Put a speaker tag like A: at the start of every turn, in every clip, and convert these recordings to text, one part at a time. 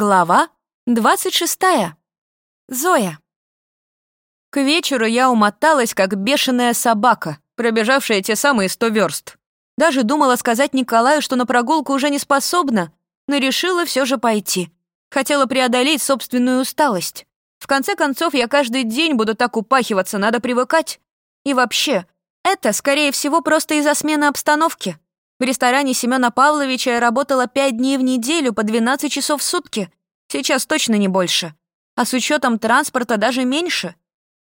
A: Глава 26. Зоя. К вечеру я умоталась, как бешеная собака, пробежавшая те самые сто верст. Даже думала сказать Николаю, что на прогулку уже не способна, но решила все же пойти. Хотела преодолеть собственную усталость. В конце концов, я каждый день буду так упахиваться, надо привыкать. И вообще, это, скорее всего, просто из-за смены обстановки. В ресторане Семёна Павловича я работала пять дней в неделю по 12 часов в сутки. Сейчас точно не больше. А с учетом транспорта даже меньше.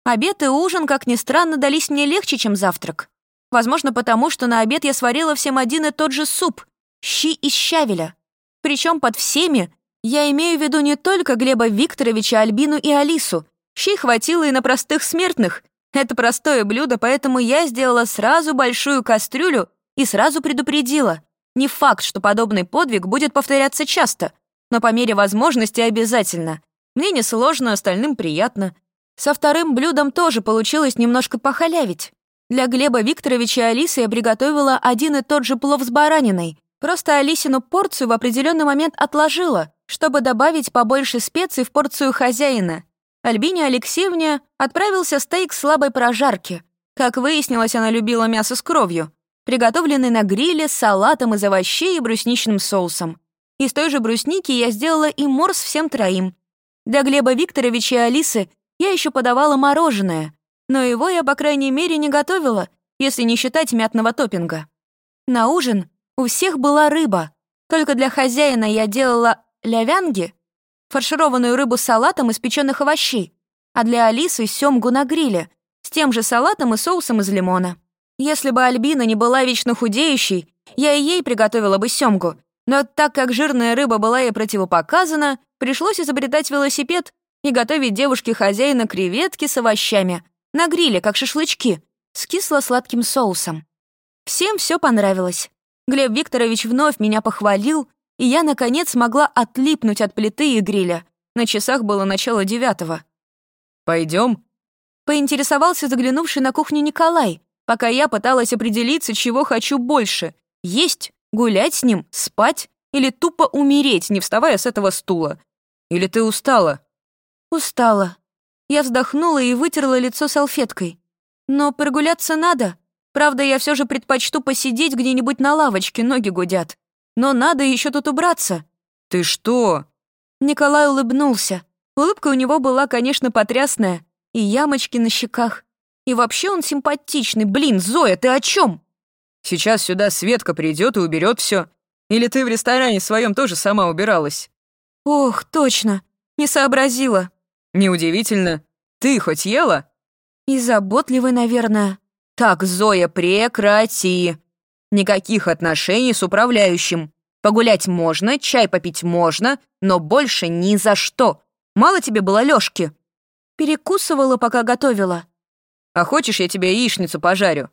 A: Обед и ужин, как ни странно, дались мне легче, чем завтрак. Возможно, потому что на обед я сварила всем один и тот же суп — щи из щавеля. Причем под всеми я имею в виду не только Глеба Викторовича, Альбину и Алису. Щей хватило и на простых смертных. Это простое блюдо, поэтому я сделала сразу большую кастрюлю и сразу предупредила. Не факт, что подобный подвиг будет повторяться часто, но по мере возможности обязательно. Мне несложно, остальным приятно. Со вторым блюдом тоже получилось немножко похалявить. Для Глеба Викторовича и Алисы я приготовила один и тот же плов с бараниной. Просто Алисину порцию в определенный момент отложила, чтобы добавить побольше специй в порцию хозяина. Альбине Алексеевне отправился стейк слабой прожарки. Как выяснилось, она любила мясо с кровью приготовленный на гриле с салатом из овощей и брусничным соусом. Из той же брусники я сделала и морс всем троим. Для Глеба Викторовича и Алисы я еще подавала мороженое, но его я, по крайней мере, не готовила, если не считать мятного топпинга. На ужин у всех была рыба, только для хозяина я делала лявянги, фаршированную рыбу с салатом из печеных овощей, а для Алисы — семгу на гриле, с тем же салатом и соусом из лимона. Если бы Альбина не была вечно худеющей, я и ей приготовила бы семгу. Но так как жирная рыба была ей противопоказана, пришлось изобретать велосипед и готовить девушке хозяина креветки с овощами на гриле, как шашлычки, с кисло-сладким соусом. Всем все понравилось. Глеб Викторович вновь меня похвалил, и я, наконец, смогла отлипнуть от плиты и гриля. На часах было начало девятого.
B: Пойдем?
A: Поинтересовался заглянувший на кухню Николай, пока я пыталась определиться, чего хочу больше — есть, гулять с ним, спать или тупо умереть, не вставая с этого стула. Или ты устала? Устала. Я вздохнула и вытерла лицо салфеткой. Но прогуляться надо. Правда, я все же предпочту посидеть где-нибудь на лавочке, ноги гудят. Но надо еще тут убраться.
B: Ты что?
A: Николай улыбнулся. Улыбка у него была, конечно, потрясная, и ямочки на щеках. И вообще он симпатичный. Блин, Зоя, ты о чем?
B: Сейчас сюда Светка придет и уберет все. Или ты в ресторане своем тоже сама убиралась?
A: Ох, точно. Не сообразила.
B: Неудивительно. Ты хоть ела?
A: И заботливый, наверное.
B: Так, Зоя, прекрати. Никаких отношений с управляющим. Погулять можно, чай попить можно, но больше ни за что. Мало тебе было Лёшки?
A: Перекусывала, пока готовила.
B: А хочешь, я тебе яичницу пожарю?»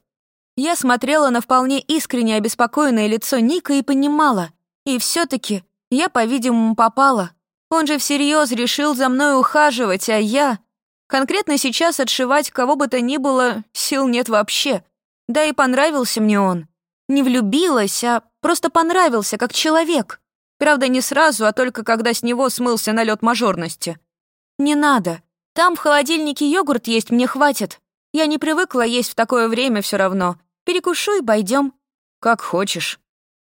A: Я смотрела на вполне искренне обеспокоенное лицо Ника и понимала. И все таки я, по-видимому, попала. Он же всерьез решил за мной ухаживать, а я... Конкретно сейчас отшивать кого бы то ни было сил нет вообще. Да и понравился мне он. Не влюбилась, а просто понравился, как человек. Правда, не сразу, а только когда с него смылся налет мажорности. «Не надо. Там в холодильнике йогурт есть, мне хватит. Я не привыкла есть в такое время все равно. Перекушу и пойдем.
B: Как хочешь.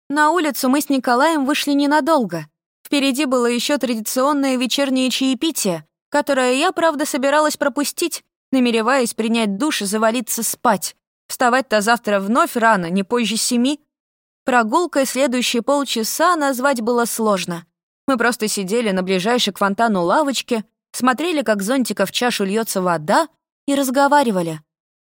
A: На улицу мы с Николаем вышли ненадолго. Впереди было еще традиционное вечернее чаепитие, которое я, правда, собиралась пропустить, намереваясь принять душ и завалиться спать. Вставать-то завтра вновь рано, не позже семи. Прогулкой следующие полчаса назвать было сложно. Мы просто сидели на ближайшей к фонтану лавочке, смотрели, как зонтика в чашу льется вода, и разговаривали.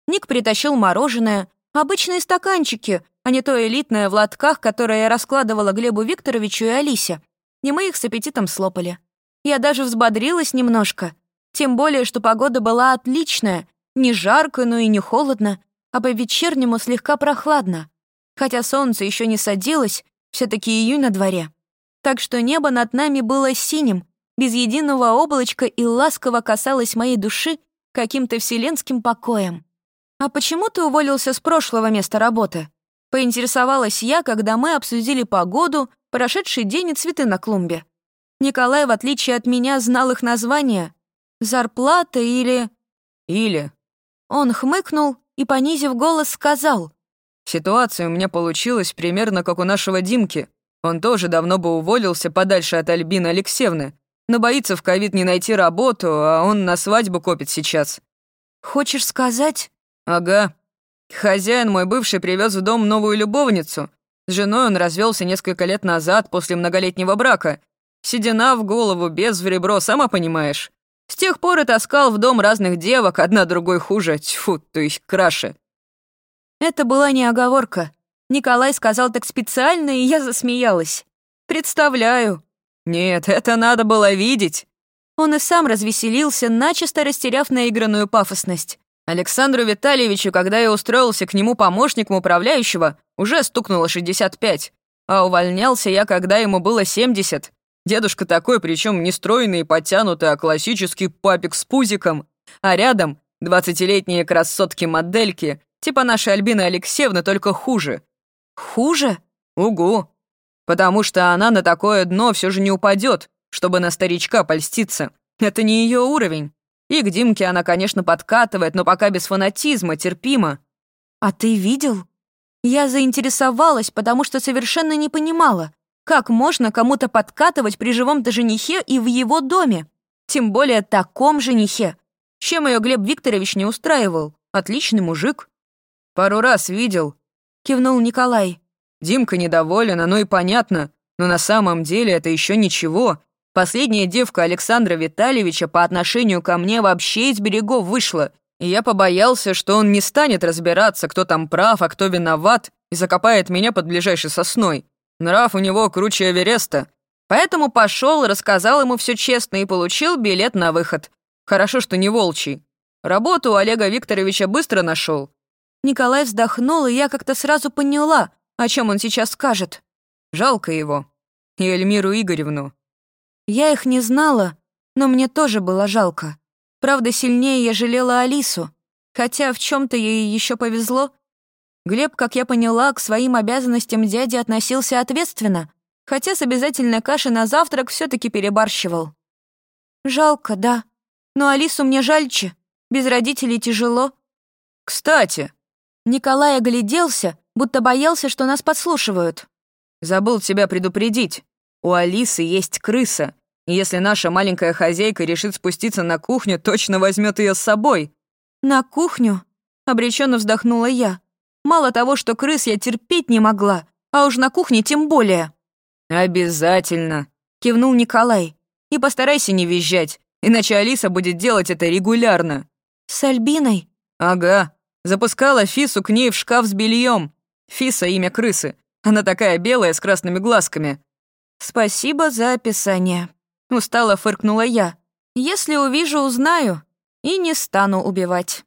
A: Ник притащил мороженое, обычные стаканчики, а не то элитное в лотках, которое я раскладывала Глебу Викторовичу и Алисе. И мы их с аппетитом слопали. Я даже взбодрилась немножко. Тем более, что погода была отличная. Не жарко, но и не холодно, а по-вечернему слегка прохладно. Хотя солнце еще не садилось, все таки июнь на дворе. Так что небо над нами было синим, без единого облачка и ласково касалось моей души каким-то вселенским покоем. «А почему ты уволился с прошлого места работы?» Поинтересовалась я, когда мы обсудили погоду, прошедший день и цветы на клумбе. Николай, в отличие от меня, знал их название. Зарплата или...
B: Или.
A: Он хмыкнул и, понизив голос, сказал.
B: Ситуация у меня получилась примерно как у нашего Димки. Он тоже давно бы уволился подальше от Альбины Алексеевны, но боится в ковид не найти работу, а он на свадьбу копит сейчас.
A: Хочешь сказать?
B: Ага. Хозяин мой бывший привез в дом новую любовницу. С женой он развелся несколько лет назад после многолетнего брака. Седина в голову, без в ребро, сама понимаешь. С тех пор и таскал в дом разных девок, одна другой хуже, тьфу, то есть краше.
A: Это была не оговорка. Николай сказал так специально, и я засмеялась. Представляю.
B: Нет, это надо было видеть.
A: Он и сам развеселился, начисто растеряв наигранную пафосность.
B: Александру Витальевичу, когда я устроился к нему помощником управляющего, уже стукнуло 65, а увольнялся я, когда ему было 70. Дедушка такой, причем не стройный и подтянутый, а классический папик с пузиком. А рядом двадцатилетние красотки-модельки, типа нашей Альбины Алексеевны, только хуже.
A: Хуже?
B: Угу. Потому что она на такое дно все же не упадет, чтобы на старичка польститься. Это не ее уровень. И к Димке она, конечно, подкатывает, но пока без фанатизма, терпимо.
A: А ты видел? Я заинтересовалась, потому что совершенно не понимала, как можно кому-то подкатывать при живом-то женихе и в его доме? Тем более таком женихе. Чем ее Глеб Викторович не устраивал? Отличный мужик.
B: Пару раз видел,
A: кивнул Николай.
B: Димка недоволен, оно и понятно. Но на самом деле это еще ничего. Последняя девка Александра Витальевича по отношению ко мне вообще из берегов вышла. И я побоялся, что он не станет разбираться, кто там прав, а кто виноват, и закопает меня под ближайшей сосной. Нрав у него круче Эвереста. Поэтому пошел, рассказал ему все честно и получил билет на выход. Хорошо, что не волчий. Работу у Олега Викторовича быстро нашел.
A: Николай вздохнул, и я как-то сразу поняла, о чем он сейчас скажет.
B: Жалко его. И Эльмиру Игоревну.
A: Я их не знала, но мне тоже было жалко. Правда, сильнее я жалела Алису. Хотя в чем то ей еще повезло. Глеб, как я поняла, к своим обязанностям дяди относился ответственно, хотя с обязательной кашей на завтрак все таки перебарщивал. Жалко, да. Но Алису мне жальче. Без родителей тяжело.
B: Кстати,
A: Николай огляделся, будто боялся, что нас подслушивают.
B: Забыл тебя предупредить. У Алисы есть крыса. И если наша маленькая хозяйка решит спуститься на кухню, точно возьмет ее с собой.
A: На кухню? Обреченно вздохнула я. Мало того, что крыс я терпеть не могла, а уж на кухне тем более.
B: Обязательно,
A: кивнул Николай.
B: И постарайся не визжать, иначе Алиса будет делать это регулярно.
A: С Альбиной?
B: Ага. Запускала Фису к ней в шкаф с бельем. Фиса — имя крысы. Она такая белая, с красными глазками.
A: «Спасибо за описание», — устало фыркнула я. «Если увижу, узнаю и не стану убивать».